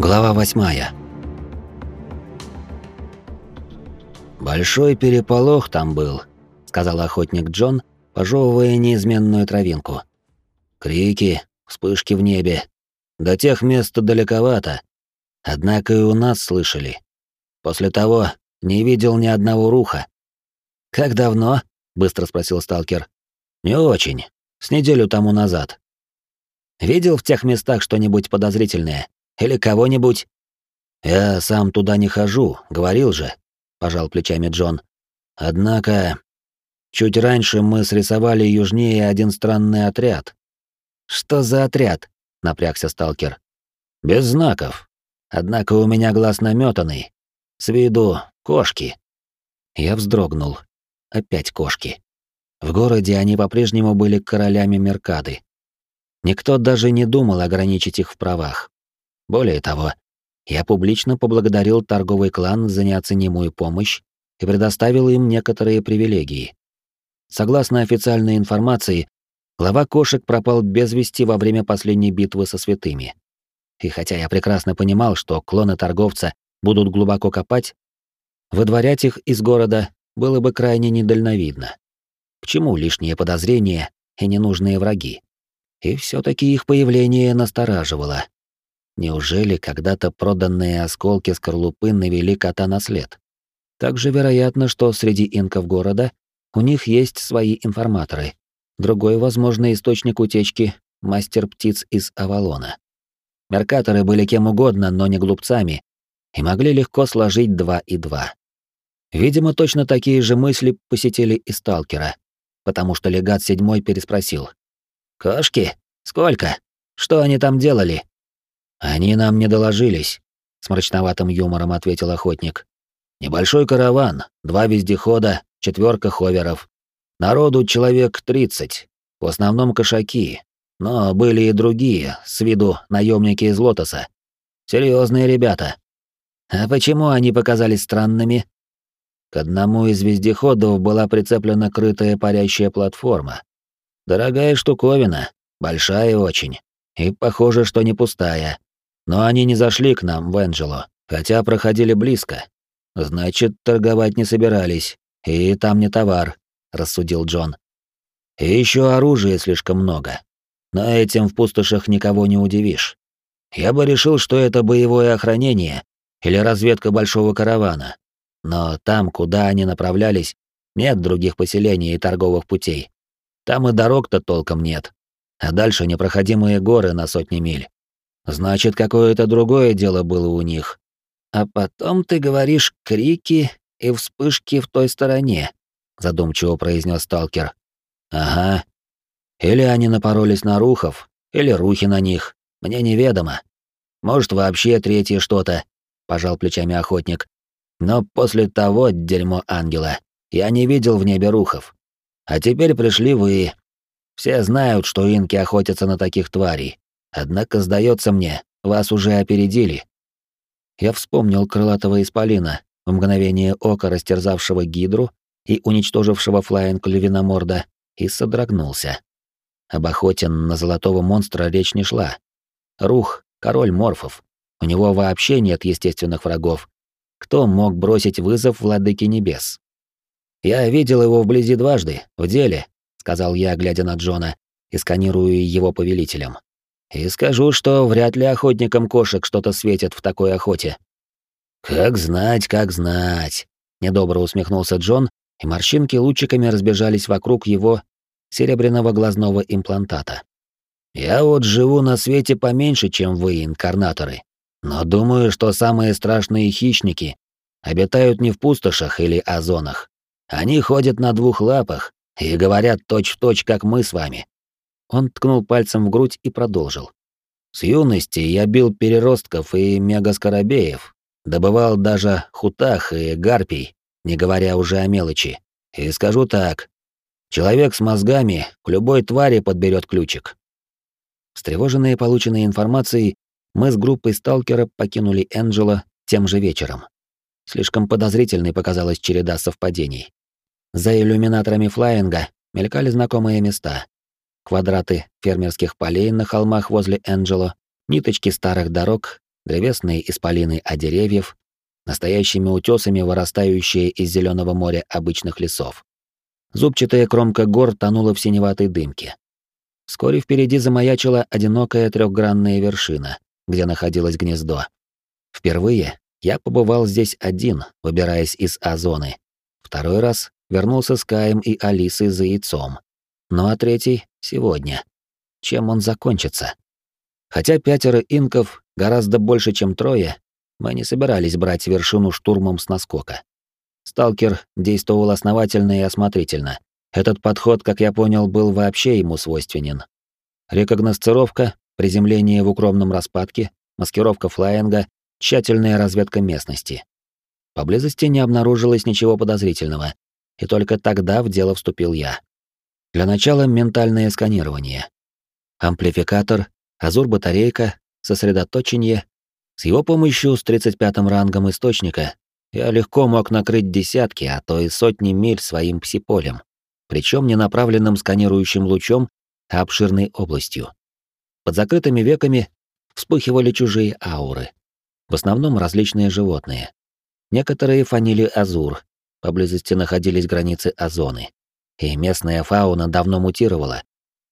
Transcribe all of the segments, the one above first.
Глава восьмая. «Большой переполох там был», — сказал охотник Джон, пожевывая неизменную травинку. «Крики, вспышки в небе. До тех мест далековато. Однако и у нас слышали. После того не видел ни одного руха». «Как давно?» — быстро спросил сталкер. «Не очень. С неделю тому назад». «Видел в тех местах что-нибудь подозрительное?» Или кого-нибудь?» «Я сам туда не хожу, говорил же», — пожал плечами Джон. «Однако, чуть раньше мы срисовали южнее один странный отряд». «Что за отряд?» — напрягся сталкер. «Без знаков. Однако у меня глаз наметанный. С виду кошки». Я вздрогнул. Опять кошки. В городе они по-прежнему были королями Меркады. Никто даже не думал ограничить их в правах. Более того, я публично поблагодарил торговый клан за неоценимую помощь и предоставил им некоторые привилегии. Согласно официальной информации, глава кошек пропал без вести во время последней битвы со святыми. И хотя я прекрасно понимал, что клоны торговца будут глубоко копать, выдворять их из города было бы крайне недальновидно. К чему лишние подозрения и ненужные враги? И все таки их появление настораживало. Неужели когда-то проданные осколки скорлупы навели кота на след? Также вероятно, что среди инков города у них есть свои информаторы. Другой возможный источник утечки — мастер птиц из Авалона. Меркаторы были кем угодно, но не глупцами, и могли легко сложить два и два. Видимо, точно такие же мысли посетили и сталкера, потому что легат седьмой переспросил. «Кошки? Сколько? Что они там делали?» «Они нам не доложились», — с мрачноватым юмором ответил охотник. «Небольшой караван, два вездехода, четверка ховеров. Народу человек тридцать, в основном кошаки, но были и другие, с виду наемники из Лотоса. Серьезные ребята. А почему они показались странными? К одному из вездеходов была прицеплена крытая парящая платформа. Дорогая штуковина, большая очень, и похоже, что не пустая. Но они не зашли к нам в Энджело, хотя проходили близко. Значит, торговать не собирались, и там не товар, рассудил Джон. И еще оружия слишком много. Но этим в пустошах никого не удивишь. Я бы решил, что это боевое охранение или разведка большого каравана. Но там, куда они направлялись, нет других поселений и торговых путей. Там и дорог-то толком нет. А дальше непроходимые горы на сотни миль. Значит, какое-то другое дело было у них. А потом ты говоришь крики и вспышки в той стороне, задумчиво произнес сталкер. Ага. Или они напоролись на рухов, или рухи на них. Мне неведомо. Может, вообще третье что-то, пожал плечами охотник. Но после того дерьмо ангела я не видел в небе рухов. А теперь пришли вы. Все знают, что инки охотятся на таких тварей. Однако, сдается мне, вас уже опередили. Я вспомнил крылатого исполина, в мгновение ока растерзавшего гидру и уничтожившего флайинг львиноморда, и содрогнулся. Об охоте на золотого монстра речь не шла. Рух — король морфов. У него вообще нет естественных врагов. Кто мог бросить вызов владыке небес? «Я видел его вблизи дважды, в деле», — сказал я, глядя на Джона и сканируя его повелителем. И скажу, что вряд ли охотникам кошек что-то светит в такой охоте. Как знать, как знать, недобро усмехнулся Джон, и морщинки лучиками разбежались вокруг его серебряного глазного имплантата. Я вот живу на свете поменьше, чем вы, инкарнаторы, но думаю, что самые страшные хищники обитают не в пустошах или озонах. Они ходят на двух лапах и говорят точь-в-точь, точь, как мы с вами. Он ткнул пальцем в грудь и продолжил. С юности я бил переростков и мегаскоробеев, добывал даже хутах и гарпий, не говоря уже о мелочи. И скажу так, человек с мозгами к любой твари подберет ключик. Встревоженные полученной информацией, мы с группой сталкера покинули Энджела тем же вечером. Слишком подозрительной показалась череда совпадений. За иллюминаторами флайинга мелькали знакомые места квадраты фермерских полей на холмах возле Энджело, ниточки старых дорог древесные исполины от деревьев, настоящими утесами вырастающие из зеленого моря обычных лесов. Зубчатая кромка гор тонула в синеватой дымке. Вскоре впереди замаячила одинокая трехгранная вершина, где находилось гнездо. Впервые я побывал здесь один, выбираясь из А-зоны. Второй раз вернулся с Каем и Алисой за яйцом. Ну а третий — сегодня. Чем он закончится? Хотя пятеро инков гораздо больше, чем трое, мы не собирались брать вершину штурмом с наскока. Сталкер действовал основательно и осмотрительно. Этот подход, как я понял, был вообще ему свойственен. Рекогносцировка, приземление в укромном распадке, маскировка флайинга, тщательная разведка местности. Поблизости не обнаружилось ничего подозрительного, и только тогда в дело вступил я. Для начала ментальное сканирование. Амплификатор, азур-батарейка, сосредоточение. С его помощью с 35-м рангом источника я легко мог накрыть десятки, а то и сотни миль своим псиполем, причем не направленным сканирующим лучом, а обширной областью. Под закрытыми веками вспыхивали чужие ауры. В основном различные животные. Некоторые фанили азур, поблизости находились границы озоны. И местная фауна давно мутировала,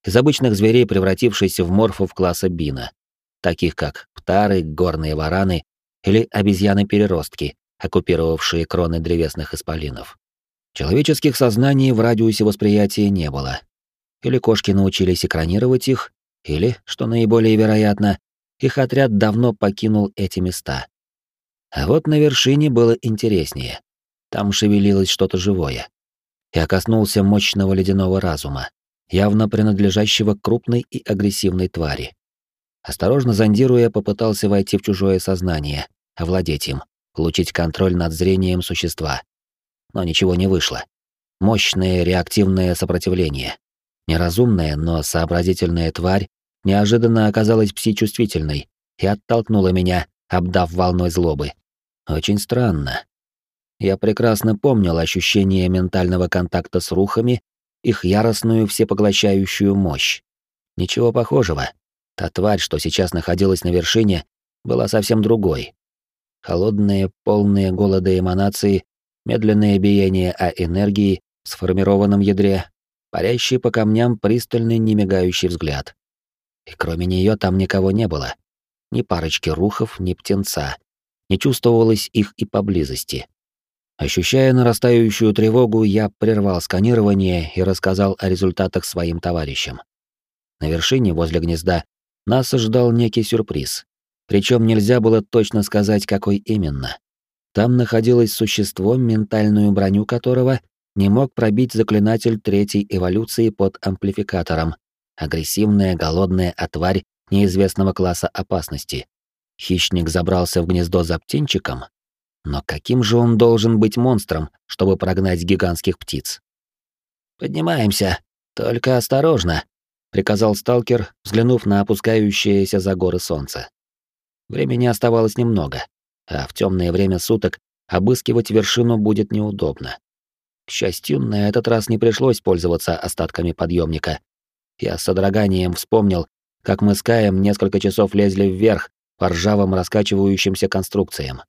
из обычных зверей превратившись в морфов класса бина, таких как птары, горные вараны или обезьяны-переростки, оккупировавшие кроны древесных исполинов. Человеческих сознаний в радиусе восприятия не было. Или кошки научились экранировать их, или, что наиболее вероятно, их отряд давно покинул эти места. А вот на вершине было интереснее. Там шевелилось что-то живое. Я коснулся мощного ледяного разума, явно принадлежащего крупной и агрессивной твари. Осторожно зондируя, попытался войти в чужое сознание, овладеть им, получить контроль над зрением существа. Но ничего не вышло. Мощное реактивное сопротивление. Неразумная, но сообразительная тварь неожиданно оказалась пси-чувствительной и оттолкнула меня, обдав волной злобы. Очень странно. Я прекрасно помнил ощущение ментального контакта с рухами, их яростную всепоглощающую мощь. Ничего похожего. Та тварь, что сейчас находилась на вершине, была совсем другой. Холодные, полные голода эманации, медленное биение А энергии в сформированном ядре, парящий по камням пристальный немигающий взгляд. И кроме нее там никого не было. Ни парочки рухов, ни птенца. Не чувствовалось их и поблизости. Ощущая нарастающую тревогу, я прервал сканирование и рассказал о результатах своим товарищам. На вершине, возле гнезда, нас ожидал некий сюрприз. Причем нельзя было точно сказать, какой именно. Там находилось существо, ментальную броню которого не мог пробить заклинатель третьей эволюции под амплификатором, агрессивная, голодная отварь неизвестного класса опасности. Хищник забрался в гнездо за птенчиком, но каким же он должен быть монстром, чтобы прогнать гигантских птиц? «Поднимаемся, только осторожно», — приказал сталкер, взглянув на опускающееся за горы солнце. Времени оставалось немного, а в темное время суток обыскивать вершину будет неудобно. К счастью, на этот раз не пришлось пользоваться остатками подъемника, я с содроганием вспомнил, как мы с Каем несколько часов лезли вверх по ржавым раскачивающимся конструкциям.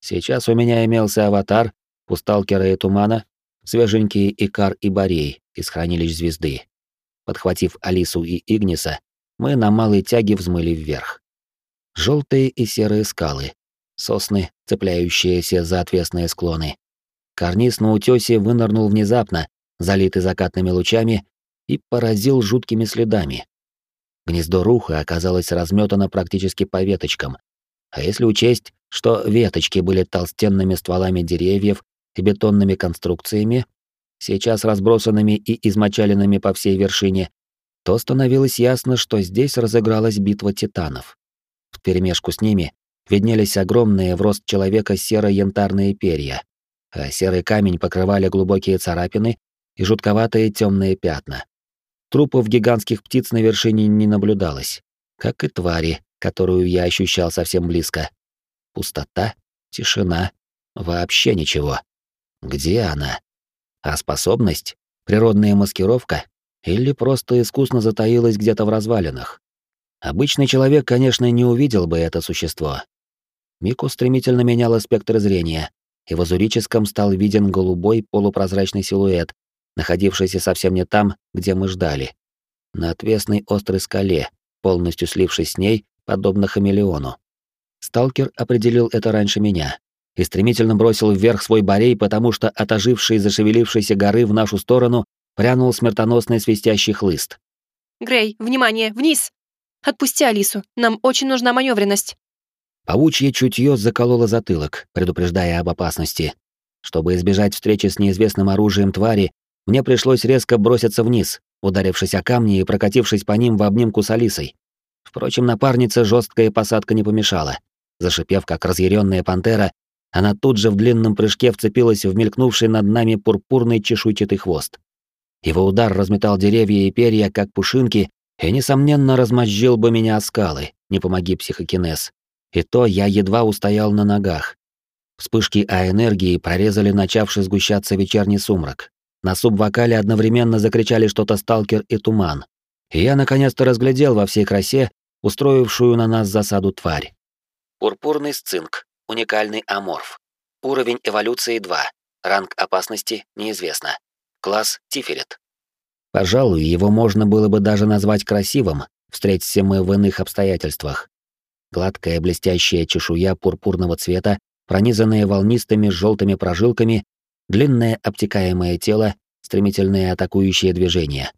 Сейчас у меня имелся аватар, у и тумана, свеженький Икар и Борей из хранилищ звезды. Подхватив Алису и Игниса, мы на малой тяге взмыли вверх. Желтые и серые скалы, сосны, цепляющиеся за отвесные склоны. Карниз на утёсе вынырнул внезапно, залитый закатными лучами, и поразил жуткими следами. Гнездо руха оказалось разметано практически по веточкам. А если учесть, что веточки были толстенными стволами деревьев и бетонными конструкциями, сейчас разбросанными и измочаленными по всей вершине, то становилось ясно, что здесь разыгралась битва титанов. В перемешку с ними виднелись огромные в рост человека серо-янтарные перья, а серый камень покрывали глубокие царапины и жутковатые темные пятна. Трупов гигантских птиц на вершине не наблюдалось, как и твари, которую я ощущал совсем близко. Пустота, тишина, вообще ничего. Где она? А способность? Природная маскировка? Или просто искусно затаилась где-то в развалинах? Обычный человек, конечно, не увидел бы это существо, Мику стремительно меняла спектр зрения, и в азурическом стал виден голубой полупрозрачный силуэт, находившийся совсем не там, где мы ждали. На отвесной острой скале, полностью слившись с ней, подобно хамелеону. Сталкер определил это раньше меня и стремительно бросил вверх свой барей, потому что от ожившей и зашевелившейся горы в нашу сторону прянул смертоносный свистящий хлыст. «Грей, внимание, вниз! Отпусти Алису, нам очень нужна маневренность. Паучье чутье закололо затылок, предупреждая об опасности. Чтобы избежать встречи с неизвестным оружием твари, мне пришлось резко броситься вниз, ударившись о камни и прокатившись по ним в обнимку с Алисой. Впрочем, напарнице жесткая посадка не помешала. Зашипев, как разъяренная пантера, она тут же в длинном прыжке вцепилась в мелькнувший над нами пурпурный чешуйчатый хвост. Его удар разметал деревья и перья, как пушинки, и, несомненно, размозжил бы меня о скалы, не помоги психокинез. И то я едва устоял на ногах. Вспышки А-энергии прорезали начавший сгущаться вечерний сумрак. На субвокале одновременно закричали что-то сталкер и туман. И я наконец-то разглядел во всей красе устроившую на нас засаду тварь. Пурпурный сцинк. Уникальный аморф. Уровень эволюции 2. Ранг опасности неизвестно. Класс Тиферет. Пожалуй, его можно было бы даже назвать красивым, встретимся мы в иных обстоятельствах. Гладкая блестящая чешуя пурпурного цвета, пронизанная волнистыми желтыми прожилками, длинное обтекаемое тело, стремительные атакующие движения.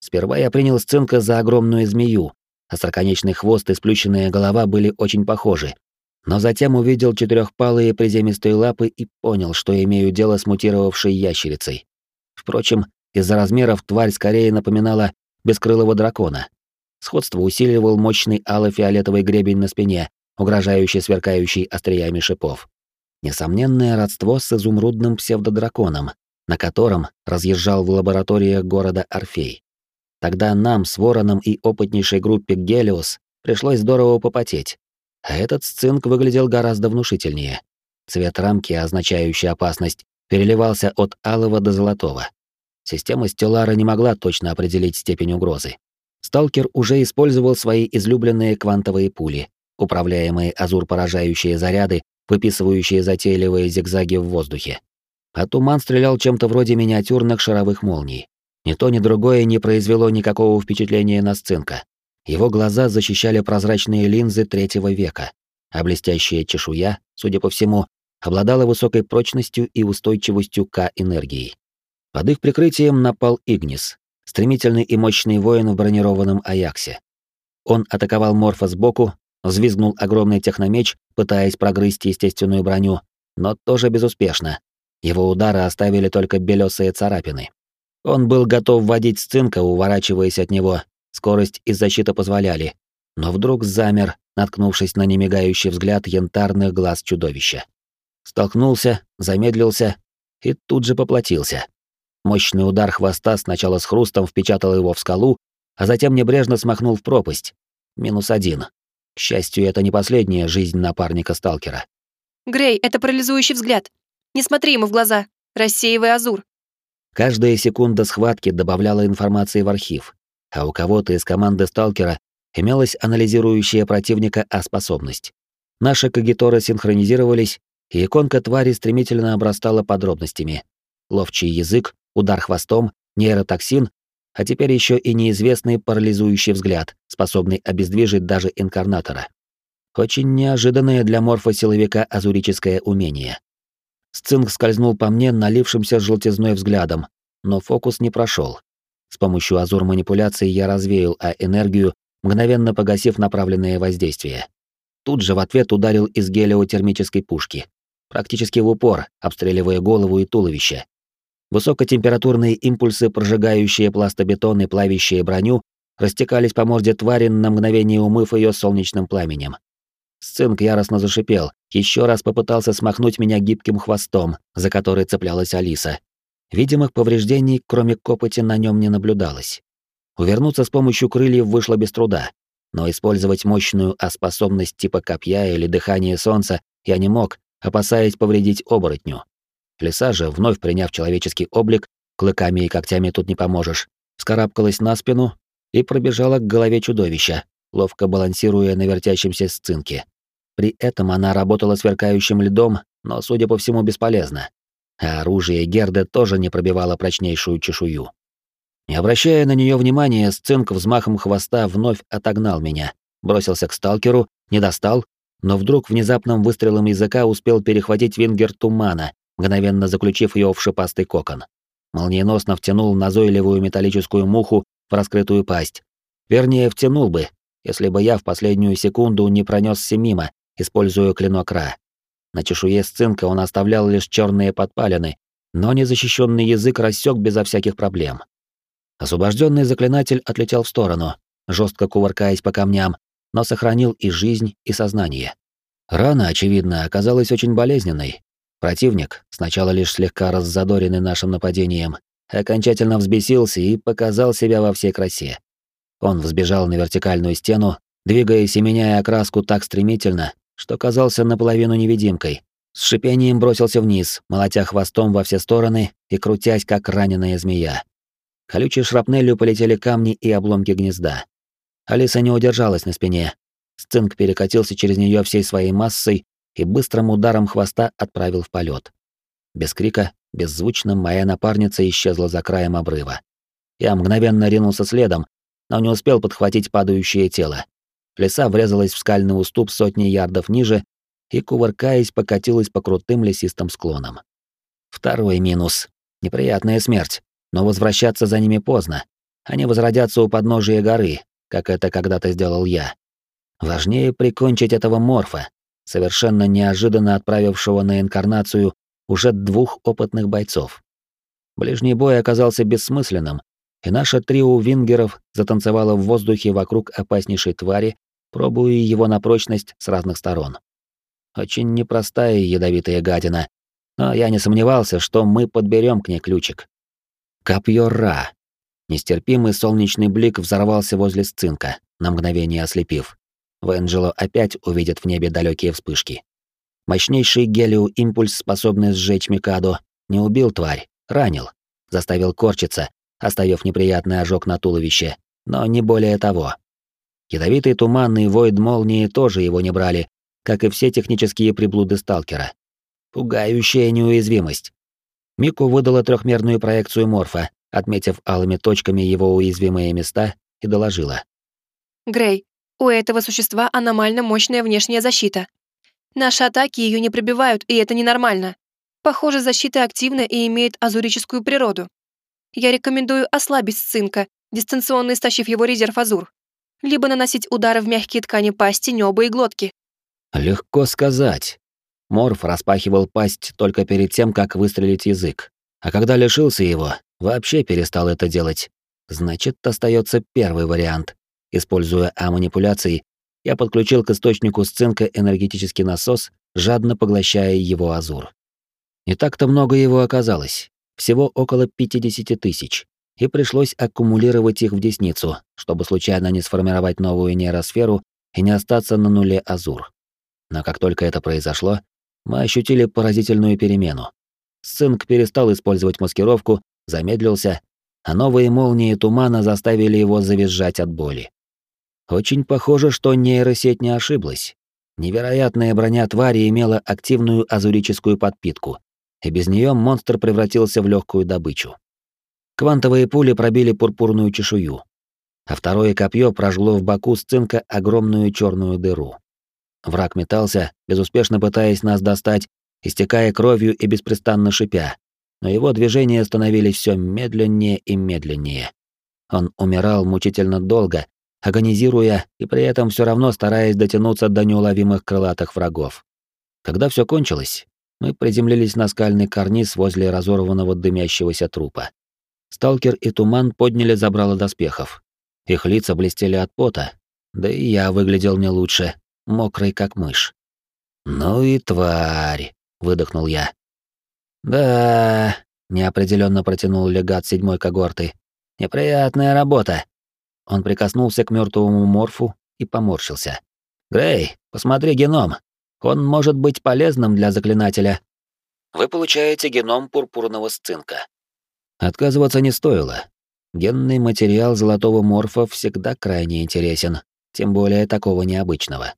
Сперва я принял сценка за огромную змею, остроконечный хвост и сплющенная голова были очень похожи. Но затем увидел четырехпалые приземистые лапы и понял, что имею дело с мутировавшей ящерицей. Впрочем, из-за размеров тварь скорее напоминала бескрылого дракона. Сходство усиливал мощный ало-фиолетовый гребень на спине, угрожающий сверкающий остриями шипов. Несомненное родство с изумрудным псевдодраконом, на котором разъезжал в лабораториях города Орфей. Тогда нам с Вороном и опытнейшей группе Гелиос пришлось здорово попотеть. А этот сцинк выглядел гораздо внушительнее. Цвет рамки, означающий опасность, переливался от алого до золотого. Система Стеллара не могла точно определить степень угрозы. Сталкер уже использовал свои излюбленные квантовые пули, управляемые азур-поражающие заряды, выписывающие затейливые зигзаги в воздухе. А туман стрелял чем-то вроде миниатюрных шаровых молний. Ни то, ни другое не произвело никакого впечатления на сцинка. Его глаза защищали прозрачные линзы третьего века, а блестящая чешуя, судя по всему, обладала высокой прочностью и устойчивостью к энергии. Под их прикрытием напал Игнис, стремительный и мощный воин в бронированном Аяксе. Он атаковал Морфа сбоку, взвизгнул огромный техномеч, пытаясь прогрызть естественную броню, но тоже безуспешно. Его удары оставили только белесые царапины. Он был готов вводить сцинка, уворачиваясь от него, скорость и защита позволяли, но вдруг замер, наткнувшись на немигающий взгляд янтарных глаз чудовища. Столкнулся, замедлился и тут же поплатился. Мощный удар хвоста сначала с хрустом впечатал его в скалу, а затем небрежно смахнул в пропасть. Минус один. К счастью, это не последняя жизнь напарника-сталкера. «Грей, это парализующий взгляд. Не смотри ему в глаза. Рассеивай азур». Каждая секунда схватки добавляла информации в архив, а у кого-то из команды сталкера имелась анализирующая противника А-способность. Наши кагиторы синхронизировались, и иконка твари стремительно обрастала подробностями. Ловчий язык, удар хвостом, нейротоксин, а теперь еще и неизвестный парализующий взгляд, способный обездвижить даже инкарнатора. Очень неожиданное для морфосиловика азурическое умение. Сцинк скользнул по мне налившимся желтизной взглядом, но фокус не прошел. С помощью азур-манипуляции я развеял А-энергию, мгновенно погасив направленное воздействие. Тут же в ответ ударил из гелиотермической пушки. Практически в упор, обстреливая голову и туловище. Высокотемпературные импульсы, прожигающие пластобетон и плавящие броню, растекались по морде твари, на мгновение умыв ее солнечным пламенем. Сцинк яростно зашипел, еще раз попытался смахнуть меня гибким хвостом, за который цеплялась Алиса. Видимых повреждений, кроме копоти, на нем не наблюдалось. Увернуться с помощью крыльев вышло без труда, но использовать мощную а-способность типа копья или дыхания солнца я не мог, опасаясь повредить оборотню. Лиса же, вновь приняв человеческий облик, клыками и когтями тут не поможешь, вскарабкалась на спину и пробежала к голове чудовища, ловко балансируя на вертящемся сцинке. При этом она работала сверкающим льдом, но, судя по всему, бесполезно. А оружие Герды тоже не пробивало прочнейшую чешую. Не обращая на нее внимания, Сцинк взмахом хвоста вновь отогнал меня, бросился к сталкеру, не достал, но вдруг внезапным выстрелом языка успел перехватить вингер тумана, мгновенно заключив ее в шипастый кокон. Молниеносно втянул назойливую металлическую муху в раскрытую пасть. Вернее, втянул бы, если бы я в последнюю секунду не пронесся мимо, используя клинок Ра. На чешуе сцинка он оставлял лишь черные подпалины, но незащищенный язык рассек безо всяких проблем. Освобожденный заклинатель отлетел в сторону, жестко кувыркаясь по камням, но сохранил и жизнь, и сознание. Рана, очевидно, оказалась очень болезненной. Противник, сначала лишь слегка раззадоренный нашим нападением, окончательно взбесился и показал себя во всей красе. Он взбежал на вертикальную стену, двигаясь и меняя окраску так стремительно, что казался наполовину невидимкой. С шипением бросился вниз, молотя хвостом во все стороны и крутясь, как раненая змея. Колючей шрапнелью полетели камни и обломки гнезда. Алиса не удержалась на спине. Сцинк перекатился через нее всей своей массой и быстрым ударом хвоста отправил в полет. Без крика, беззвучно моя напарница исчезла за краем обрыва. Я мгновенно ринулся следом, но не успел подхватить падающее тело. Лиса врезалась в скальный уступ сотни ярдов ниже и, кувыркаясь, покатилась по крутым лесистым склонам. Второй минус. Неприятная смерть, но возвращаться за ними поздно. Они возродятся у подножия горы, как это когда-то сделал я. Важнее прикончить этого морфа, совершенно неожиданно отправившего на инкарнацию уже двух опытных бойцов. Ближний бой оказался бессмысленным, и наша трио вингеров затанцевало в воздухе вокруг опаснейшей твари, пробуя его на прочность с разных сторон. Очень непростая ядовитая гадина, но я не сомневался, что мы подберем к ней ключик. Копье Ра. Нестерпимый солнечный блик взорвался возле сцинка, на мгновение ослепив. Венджело опять увидит в небе далекие вспышки. Мощнейший гелио-импульс, способный сжечь Микадо, не убил тварь, ранил, заставил корчиться, оставив неприятный ожог на туловище, но не более того. Ядовитый туманный войд молнии тоже его не брали, как и все технические приблуды сталкера. Пугающая неуязвимость. Мику выдала трехмерную проекцию морфа, отметив алыми точками его уязвимые места, и доложила. «Грей, у этого существа аномально мощная внешняя защита. Наши атаки ее не пробивают, и это ненормально. Похоже, защита активна и имеет азурическую природу. Я рекомендую ослабить сцинка, дистанционно истощив его резерв азур. Либо наносить удары в мягкие ткани пасти, неба и глотки. Легко сказать. Морф распахивал пасть только перед тем, как выстрелить язык. А когда лишился его, вообще перестал это делать. Значит, остается первый вариант. Используя А-манипуляции, я подключил к источнику сцинка энергетический насос, жадно поглощая его азур. Не так-то много его оказалось, всего около 50 тысяч, и пришлось аккумулировать их в десницу, чтобы случайно не сформировать новую нейросферу и не остаться на нуле азур. Но как только это произошло, мы ощутили поразительную перемену. Сцинк перестал использовать маскировку, замедлился, а новые молнии тумана заставили его завизжать от боли. Очень похоже, что нейросеть не ошиблась. Невероятная броня твари имела активную азурическую подпитку, и без нее монстр превратился в легкую добычу. Квантовые пули пробили пурпурную чешую, а второе копье прожгло в боку сцинка огромную черную дыру. Враг метался, безуспешно пытаясь нас достать, истекая кровью и беспрестанно шипя, но его движения становились все медленнее и медленнее. Он умирал мучительно долго, агонизируя и при этом все равно стараясь дотянуться до неуловимых крылатых врагов. Когда все кончилось, мы приземлились на скальный карниз возле разорванного дымящегося трупа. Сталкер и Туман подняли забрало доспехов. Их лица блестели от пота, да и я выглядел не лучше, мокрый как мышь. «Ну и тварь!» — выдохнул я. «Да...» — неопределенно протянул легат седьмой когорты. «Неприятная работа. Он прикоснулся к мертвому морфу и поморщился. «Грей, посмотри геном. Он может быть полезным для заклинателя». Вы получаете геном пурпурного сцинка. Отказываться не стоило. Генный материал золотого морфа всегда крайне интересен, тем более такого необычного.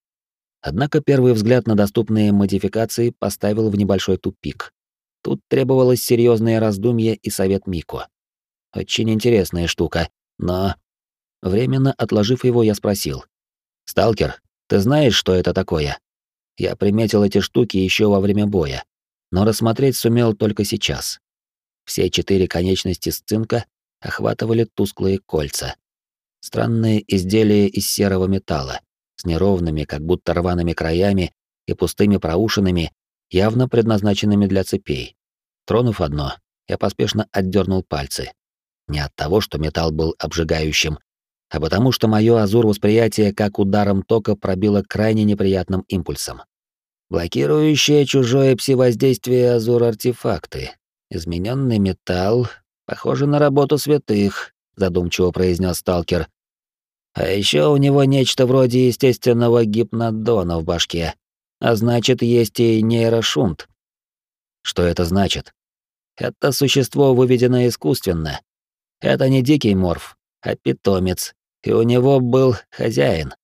Однако первый взгляд на доступные модификации поставил в небольшой тупик. Тут требовалось серьезное раздумье и совет Мико. Очень интересная штука, но... Временно отложив его, я спросил. «Сталкер, ты знаешь, что это такое?» Я приметил эти штуки еще во время боя, но рассмотреть сумел только сейчас. Все четыре конечности сцинка охватывали тусклые кольца. Странные изделия из серого металла, с неровными, как будто рваными краями и пустыми проушинами, явно предназначенными для цепей. Тронув одно, я поспешно отдернул пальцы. Не от того, что металл был обжигающим, а потому что мое азур-восприятие как ударом тока пробило крайне неприятным импульсом. Блокирующее чужое пси-воздействие азур-артефакты. Измененный металл, похоже на работу святых, задумчиво произнес сталкер. А еще у него нечто вроде естественного гипнодона в башке. А значит, есть и нейрошунт. Что это значит? Это существо выведено искусственно. Это не дикий морф, а питомец, и у него был хозяин.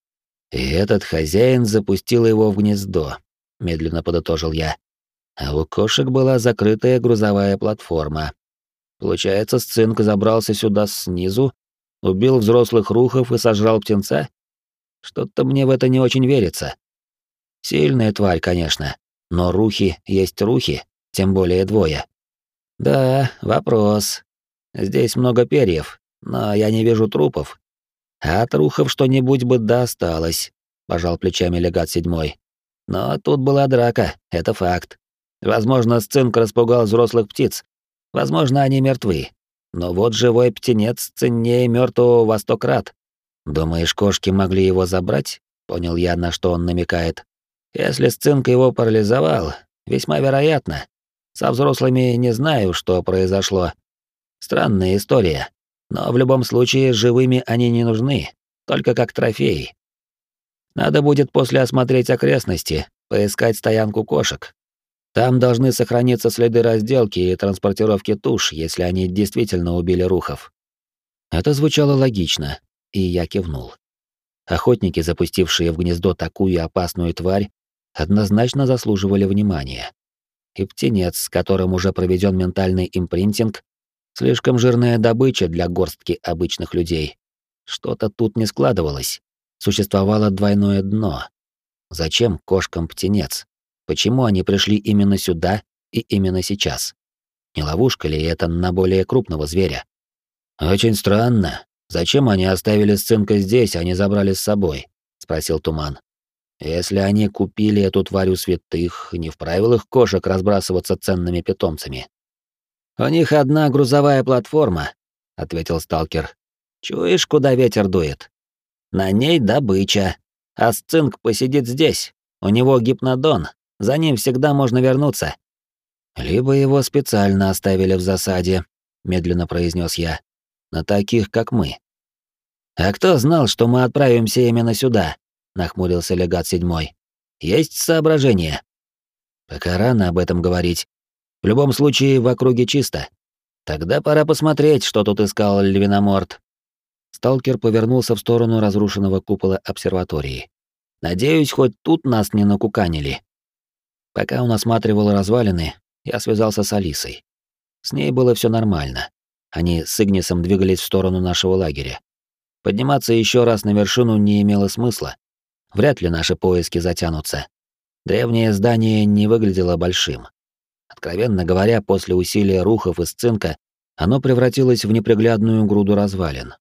И этот хозяин запустил его в гнездо, медленно подытожил я. А у кошек была закрытая грузовая платформа. Получается, Сцинк забрался сюда снизу Убил взрослых рухов и сожрал птенца? Что-то мне в это не очень верится. Сильная тварь, конечно, но рухи есть рухи, тем более двое. Да, вопрос. Здесь много перьев, но я не вижу трупов. От рухов что-нибудь бы досталось, пожал плечами легат седьмой. Но тут была драка, это факт. Возможно, Сцинк распугал взрослых птиц. Возможно, они мертвы. Но вот живой птенец ценнее мертвого во сто крат. Думаешь, кошки могли его забрать? Понял я, на что он намекает. Если Сцинк его парализовал, весьма вероятно. Со взрослыми не знаю, что произошло. Странная история. Но в любом случае живыми они не нужны, только как трофеи. Надо будет после осмотреть окрестности, поискать стоянку кошек, там должны сохраниться следы разделки и транспортировки туш, если они действительно убили рухов. Это звучало логично, и я кивнул. Охотники, запустившие в гнездо такую опасную тварь, однозначно заслуживали внимания. И птенец, с которым уже проведен ментальный импринтинг, слишком жирная добыча для горстки обычных людей. Что-то тут не складывалось. Существовало двойное дно. Зачем кошкам птенец? Почему они пришли именно сюда и именно сейчас? Не ловушка ли это на более крупного зверя? Очень странно. Зачем они оставили сценка здесь, а не забрали с собой? спросил Туман. Если они купили эту тварь у святых, не в правилах кошек разбрасываться ценными питомцами. У них одна грузовая платформа, ответил сталкер. Чуешь, куда ветер дует? На ней добыча, а сцинк посидит здесь. У него гипнодон, за ним всегда можно вернуться. Либо его специально оставили в засаде, медленно произнес я. На таких, как мы. А кто знал, что мы отправимся именно сюда? нахмурился легат седьмой. Есть соображения. Пока рано об этом говорить. В любом случае, в округе чисто. Тогда пора посмотреть, что тут искал Львиноморт. Сталкер повернулся в сторону разрушенного купола обсерватории. Надеюсь, хоть тут нас не накуканили. Пока он осматривал развалины, я связался с Алисой. С ней было все нормально. Они с Игнисом двигались в сторону нашего лагеря. Подниматься еще раз на вершину не имело смысла. Вряд ли наши поиски затянутся. Древнее здание не выглядело большим. Откровенно говоря, после усилия рухов и сцинка оно превратилось в неприглядную груду развалин.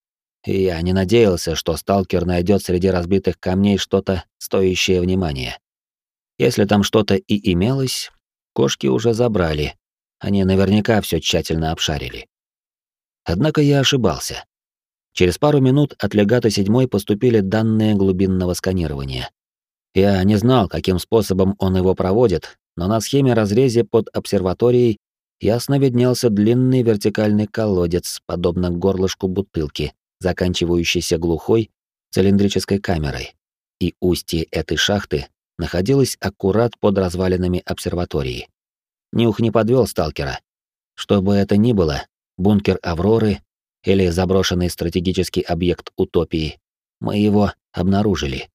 И я не надеялся, что сталкер найдет среди разбитых камней что-то стоящее внимания. Если там что-то и имелось, кошки уже забрали. Они наверняка все тщательно обшарили. Однако я ошибался. Через пару минут от легата седьмой поступили данные глубинного сканирования. Я не знал, каким способом он его проводит, но на схеме разрезе под обсерваторией ясно виднелся длинный вертикальный колодец, подобно горлышку бутылки, заканчивающийся глухой цилиндрической камерой. И устье этой шахты находилась аккурат под развалинами обсерватории. Нюх не подвел сталкера. Что бы это ни было, бункер Авроры или заброшенный стратегический объект Утопии, мы его обнаружили.